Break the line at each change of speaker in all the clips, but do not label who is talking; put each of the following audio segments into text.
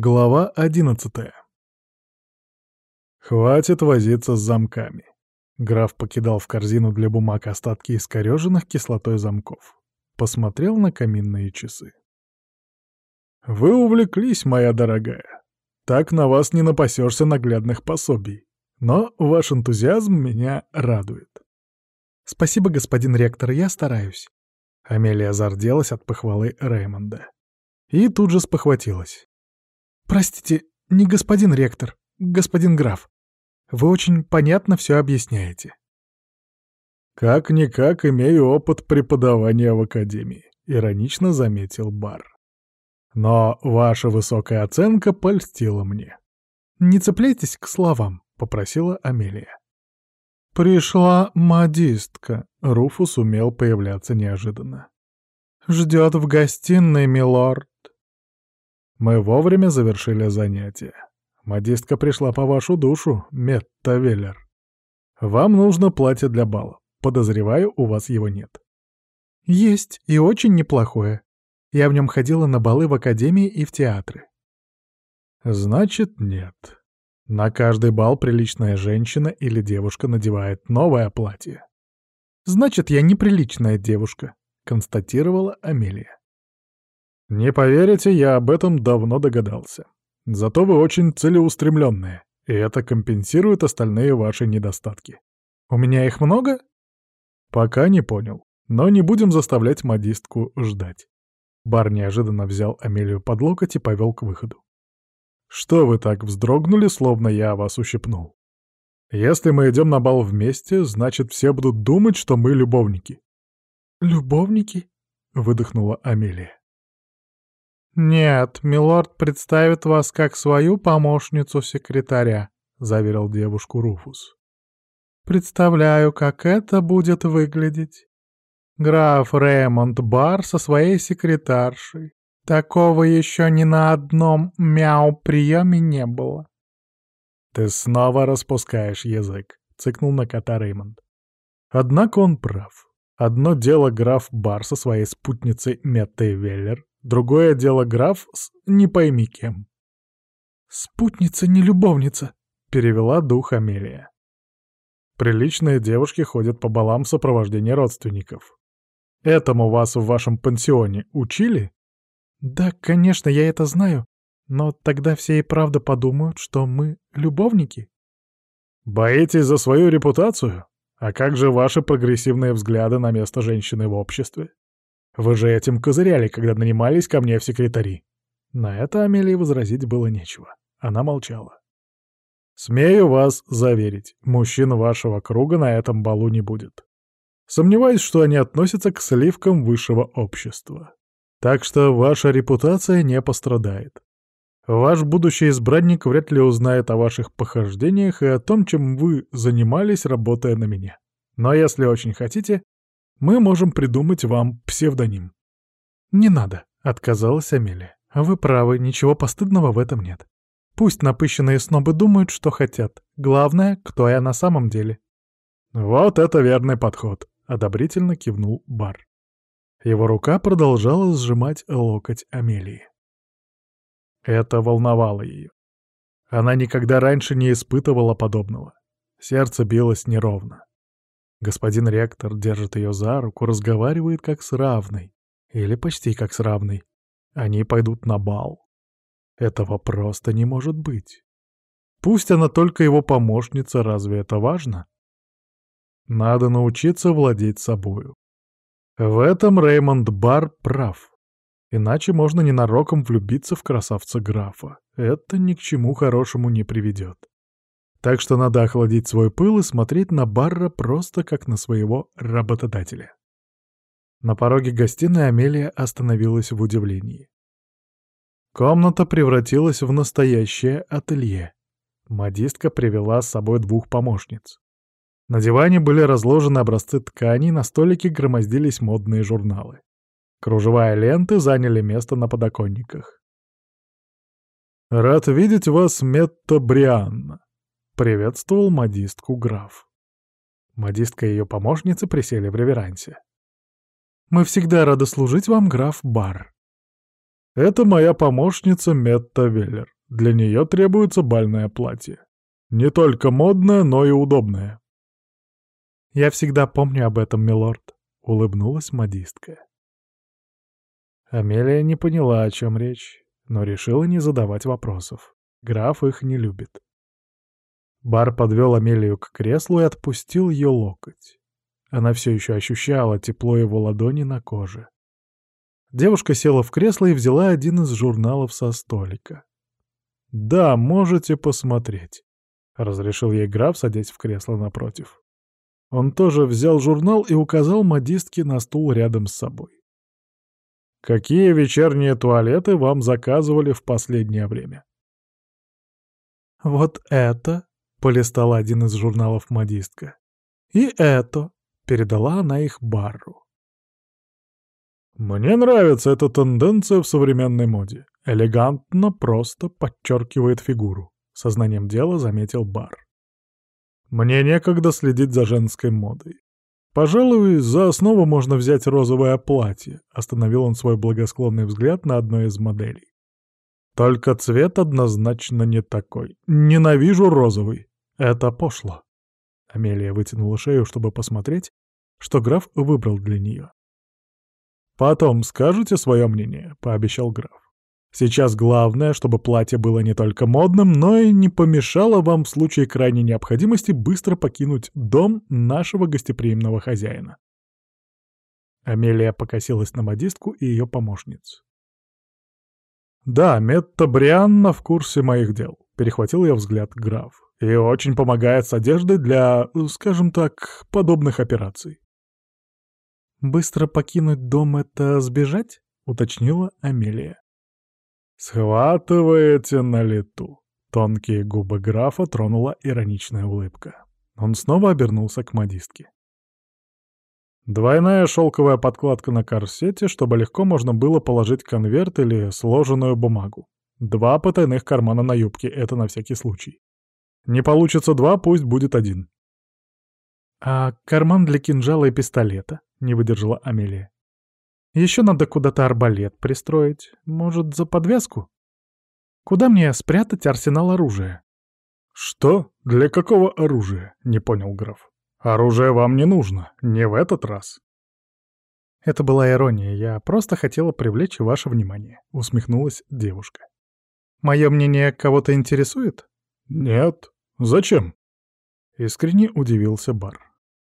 Глава одиннадцатая. Хватит возиться с замками. Граф покидал в корзину для бумаг остатки искореженных кислотой замков. Посмотрел на каминные часы. «Вы увлеклись, моя дорогая. Так на вас не напасешься наглядных пособий. Но ваш энтузиазм меня радует».
«Спасибо, господин ректор, я стараюсь».
Амелия зарделась от похвалы Реймонда. И тут же спохватилась.
«Простите, не господин ректор, господин граф. Вы очень понятно все объясняете».
«Как-никак имею опыт преподавания в академии», — иронично заметил Бар. «Но ваша высокая оценка польстила мне».
«Не цепляйтесь к словам», — попросила Амелия.
«Пришла модистка», — Руфус умел появляться неожиданно. «Ждет в гостиной, милорд». Мы вовремя завершили занятие. Модистка пришла по вашу душу, Метта Веллер. Вам нужно платье для бала. Подозреваю, у вас его нет.
Есть, и очень неплохое. Я в нем ходила на балы в академии и в театры.
Значит, нет. На каждый бал приличная женщина или девушка надевает новое платье.
Значит, я неприличная девушка, констатировала Амелия.
Не поверите, я об этом давно догадался. Зато вы очень целеустремленные, и это компенсирует остальные ваши недостатки.
У меня их много?
Пока не понял, но не будем заставлять модистку ждать. Бар неожиданно взял Амелию под локоть и повел к выходу. Что вы так вздрогнули, словно я вас ущипнул? Если мы идем на бал вместе, значит, все будут думать, что мы любовники.
«Любовники?»
— выдохнула Амелия.
«Нет, милорд представит вас как свою помощницу секретаря», — заверил девушку Руфус. «Представляю, как это будет выглядеть. Граф Ремонт Бар со своей секретаршей. Такого еще ни на одном мяу-приеме не было».
«Ты снова распускаешь язык», — цыкнул на кота Реймонд. Однако он прав. Одно дело граф Бар со своей спутницей Меттой Веллер, Другое дело граф с не пойми кем.
«Спутница не любовница», — перевела дух Амелия.
Приличные девушки ходят по балам в сопровождении родственников. Этому вас в вашем пансионе учили?
Да, конечно, я это знаю, но тогда все и правда подумают, что мы любовники.
Боитесь за свою репутацию? А как же ваши прогрессивные взгляды на место женщины в обществе? Вы же этим козыряли, когда нанимались ко мне в секретари». На это Амелии возразить было нечего. Она молчала. «Смею вас заверить, мужчин вашего круга на этом балу не будет. Сомневаюсь, что они относятся к сливкам высшего общества. Так что ваша репутация не пострадает. Ваш будущий избранник вряд ли узнает о ваших похождениях и о том, чем вы занимались, работая на меня. Но если очень хотите, мы можем придумать вам псевдоним».
«Не надо», — отказалась Амелия. «Вы правы, ничего постыдного в этом нет. Пусть напыщенные снобы думают, что хотят. Главное, кто я на самом деле».
«Вот это верный подход», — одобрительно кивнул Бар. Его рука продолжала сжимать локоть Амелии. Это волновало ее. Она никогда раньше не испытывала подобного. Сердце билось неровно. Господин ректор держит ее за руку, разговаривает как с равной. Или почти как с равной. Они пойдут на бал. Этого просто не может быть. Пусть она только его помощница, разве это важно? Надо научиться владеть собою. В этом Реймонд Бар прав. Иначе можно ненароком влюбиться в красавца графа. Это ни к чему хорошему не приведет. Так что надо охладить свой пыл и смотреть на Барра просто как на своего работодателя. На пороге гостиной Амелия остановилась в удивлении. Комната превратилась в настоящее ателье. Модистка привела с собой двух помощниц. На диване были разложены образцы тканей, на столике громоздились модные журналы. Кружевая ленты заняли место на подоконниках. «Рад видеть вас, Метта Брианна», Приветствовал модистку граф. Модистка и ее помощницы присели в реверансе.
«Мы всегда рады служить вам, граф Бар».
Это моя помощница Метта Веллер. Для нее требуется бальное платье. Не только модное, но и удобное.
«Я всегда помню об этом, милорд», — улыбнулась модистка. Амелия не поняла, о чем речь, но решила не задавать вопросов. Граф их не любит. Бар подвел Амелию к креслу и отпустил ее локоть. Она все еще ощущала тепло его ладони на коже. Девушка села в кресло и взяла один из журналов со столика. «Да, можете посмотреть», — разрешил ей граф, садясь в кресло напротив. Он тоже взял журнал и указал модистке на стул рядом с собой. «Какие вечерние туалеты вам заказывали в последнее время?» «Вот это», — полистала один из журналов модистка. «И это», — передала она их Барру.
«Мне нравится эта тенденция в современной моде. Элегантно, просто подчеркивает фигуру», — сознанием дела заметил Бар. «Мне некогда следить за женской модой. Пожалуй, за основу можно взять розовое платье», — остановил он свой благосклонный взгляд на одной из моделей. Только цвет однозначно не такой. Ненавижу розовый. Это пошло. Амелия вытянула шею, чтобы посмотреть, что граф выбрал для нее. «Потом скажете свое мнение», — пообещал граф. «Сейчас главное, чтобы платье было не только модным, но и не помешало вам в случае крайней необходимости быстро покинуть дом нашего гостеприимного хозяина». Амелия покосилась на модистку и ее помощницу. «Да, Метта Брианна в курсе моих дел», — перехватил я взгляд граф. «И очень помогает с одеждой для, скажем так, подобных операций».
«Быстро покинуть дом — это сбежать?» — уточнила Амелия.
«Схватываете на лету». Тонкие губы графа тронула ироничная улыбка. Он снова обернулся к модистке. Двойная шелковая подкладка на корсете, чтобы легко можно было положить конверт или сложенную бумагу. Два потайных кармана на юбке, это на всякий случай. Не получится два, пусть будет один.
«А карман для кинжала и пистолета?» — не выдержала Амелия. «Еще надо куда-то арбалет пристроить. Может, за подвеску? Куда мне спрятать арсенал оружия?»
«Что? Для какого оружия?» — не понял граф. Оружие вам не нужно, не в этот раз.
Это была ирония, я просто хотела привлечь ваше внимание, усмехнулась девушка. Мое мнение кого-то интересует?
Нет. Зачем? Искренне удивился Бар.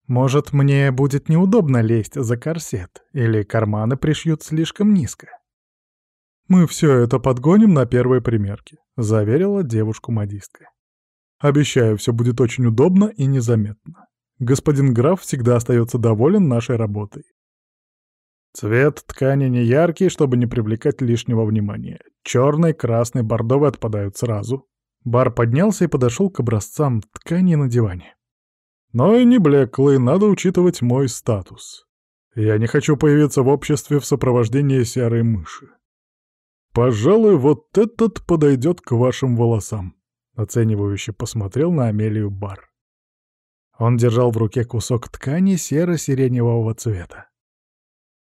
Может, мне будет неудобно лезть за корсет, или карманы пришьют слишком низко?
«Мы все это подгоним на первой примерке», — заверила девушку-модистка. «Обещаю, все будет очень удобно и незаметно господин граф всегда остается доволен нашей работой. Цвет ткани не яркий, чтобы не привлекать лишнего внимания. Черный, красный, бордовый отпадают сразу. Бар поднялся и подошел к образцам ткани на диване. Но и не блеклый, надо учитывать мой статус. Я не хочу появиться в обществе в сопровождении серой мыши. Пожалуй, вот этот подойдет к вашим волосам. Оценивающе посмотрел на Амелию Бар. Он держал в руке кусок ткани серо-сиреневого цвета.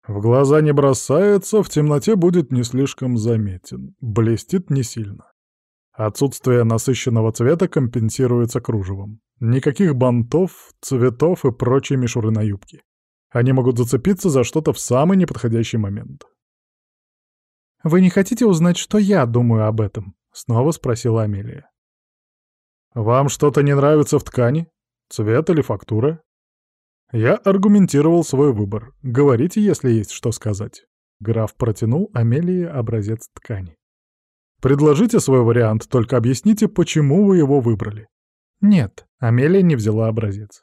В глаза не бросается, в темноте будет не слишком заметен, блестит не сильно. Отсутствие насыщенного цвета компенсируется кружевом. Никаких бантов, цветов и прочей мишуры на юбке. Они могут зацепиться за что-то в самый неподходящий момент.
«Вы не хотите узнать, что я думаю об этом?» — снова спросила Амелия.
«Вам что-то не нравится в ткани?» Цвет или фактура? Я аргументировал свой выбор. Говорите, если есть что сказать. Граф протянул Амелии образец ткани. Предложите свой вариант, только объясните, почему вы его выбрали.
Нет, Амелия не взяла образец.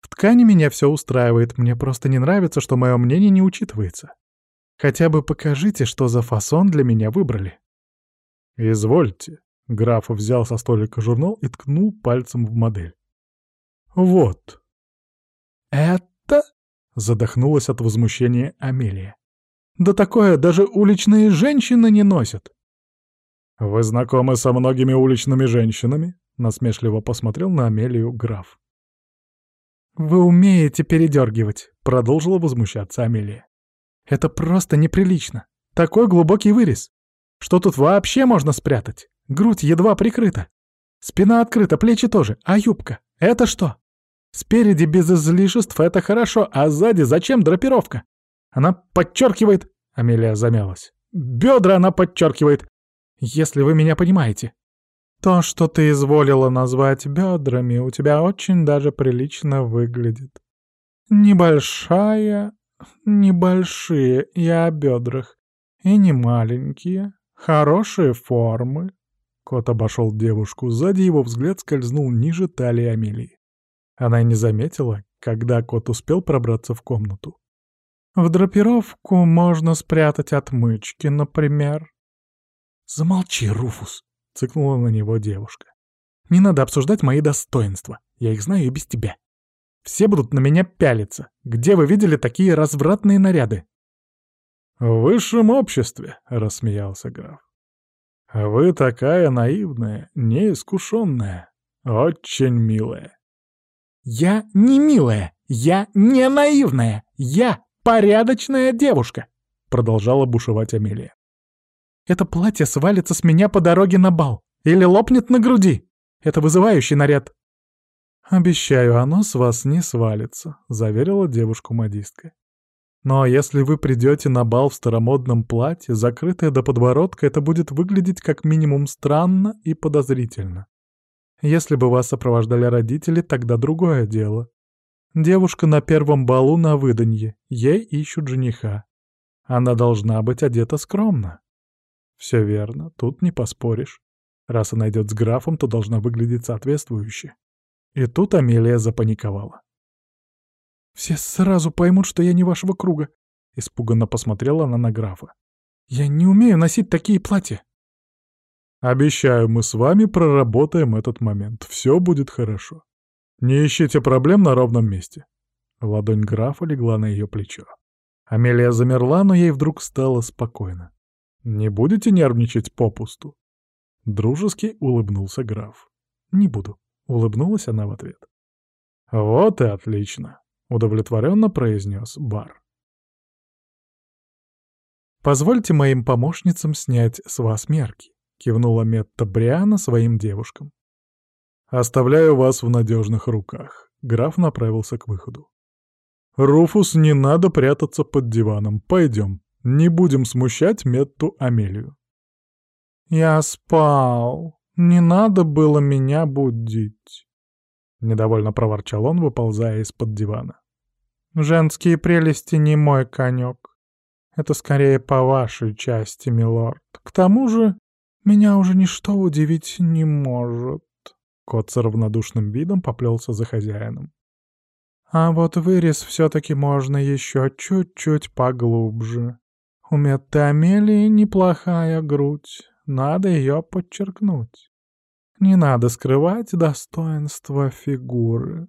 В ткани меня все устраивает, мне просто не нравится, что мое мнение не учитывается. Хотя бы покажите, что за фасон для меня выбрали.
Извольте. Граф взял со столика журнал и ткнул пальцем в модель. «Вот».
«Это?» — задохнулась от возмущения Амелия. «Да такое даже уличные женщины не носят».
«Вы знакомы со многими уличными женщинами?» — насмешливо посмотрел на Амелию граф.
«Вы умеете передергивать», — продолжила возмущаться Амелия. «Это просто неприлично. Такой глубокий вырез. Что тут вообще можно спрятать? Грудь едва прикрыта. Спина открыта, плечи тоже. А юбка? Это что? Спереди без излишеств это хорошо, а сзади зачем драпировка? Она подчеркивает... Амелия замялась. Бедра она подчеркивает. Если вы меня понимаете. То, что ты изволила назвать бедрами, у тебя очень даже прилично выглядит. Небольшая... Небольшие, я о бедрах. И не маленькие. Хорошие формы. Кот обошел девушку, сзади его взгляд скользнул ниже талии Амелии. Она не заметила, когда кот успел пробраться в комнату. В драпировку можно спрятать отмычки, например. «Замолчи, Руфус!» — цыкнула на него девушка. «Не надо обсуждать мои достоинства. Я их знаю и без тебя. Все будут на меня пялиться. Где вы видели такие развратные наряды?»
«В высшем обществе», — рассмеялся граф. «Вы такая наивная, неискушенная, очень милая».
«Я не милая, я не наивная, я порядочная девушка», — продолжала бушевать Амелия. «Это платье свалится с меня по дороге на бал или лопнет на груди. Это вызывающий наряд».
«Обещаю, оно с вас не свалится», — заверила девушку-модистка. «Но если вы придете на бал в старомодном платье, закрытое до подбородка, это будет выглядеть как минимум странно и подозрительно. Если бы вас сопровождали родители, тогда другое дело. Девушка на первом балу на выданье, ей ищут жениха. Она должна быть одета скромно. Все верно, тут не поспоришь. Раз она идет с графом, то должна выглядеть соответствующе. И тут Амелия запаниковала.
«Все сразу поймут, что я не вашего круга», — испуганно посмотрела она на графа. «Я не умею носить такие платья».
Обещаю, мы с вами проработаем этот момент. Все будет хорошо. Не ищите проблем на ровном месте. Ладонь графа легла на ее плечо. Амелия замерла, но ей вдруг стало спокойно. «Не будете нервничать попусту?» Дружески улыбнулся граф. «Не буду», — улыбнулась она в ответ. «Вот и отлично», — удовлетворенно произнес Бар. «Позвольте моим помощницам снять с вас мерки» кивнула Метта Бриана своим девушкам. «Оставляю вас в надежных руках», — граф направился к выходу. «Руфус, не надо прятаться под диваном. Пойдем. Не будем смущать Метту Амелию».
«Я спал. Не надо было меня будить», — недовольно проворчал он, выползая из-под дивана. «Женские прелести не мой конек. Это скорее по вашей части, милорд. К тому же меня уже ничто удивить не может. Кот с равнодушным видом поплелся за хозяином. А вот вырез все-таки можно еще чуть-чуть поглубже. У Метты Амелии неплохая грудь, надо ее подчеркнуть. Не надо скрывать достоинство фигуры.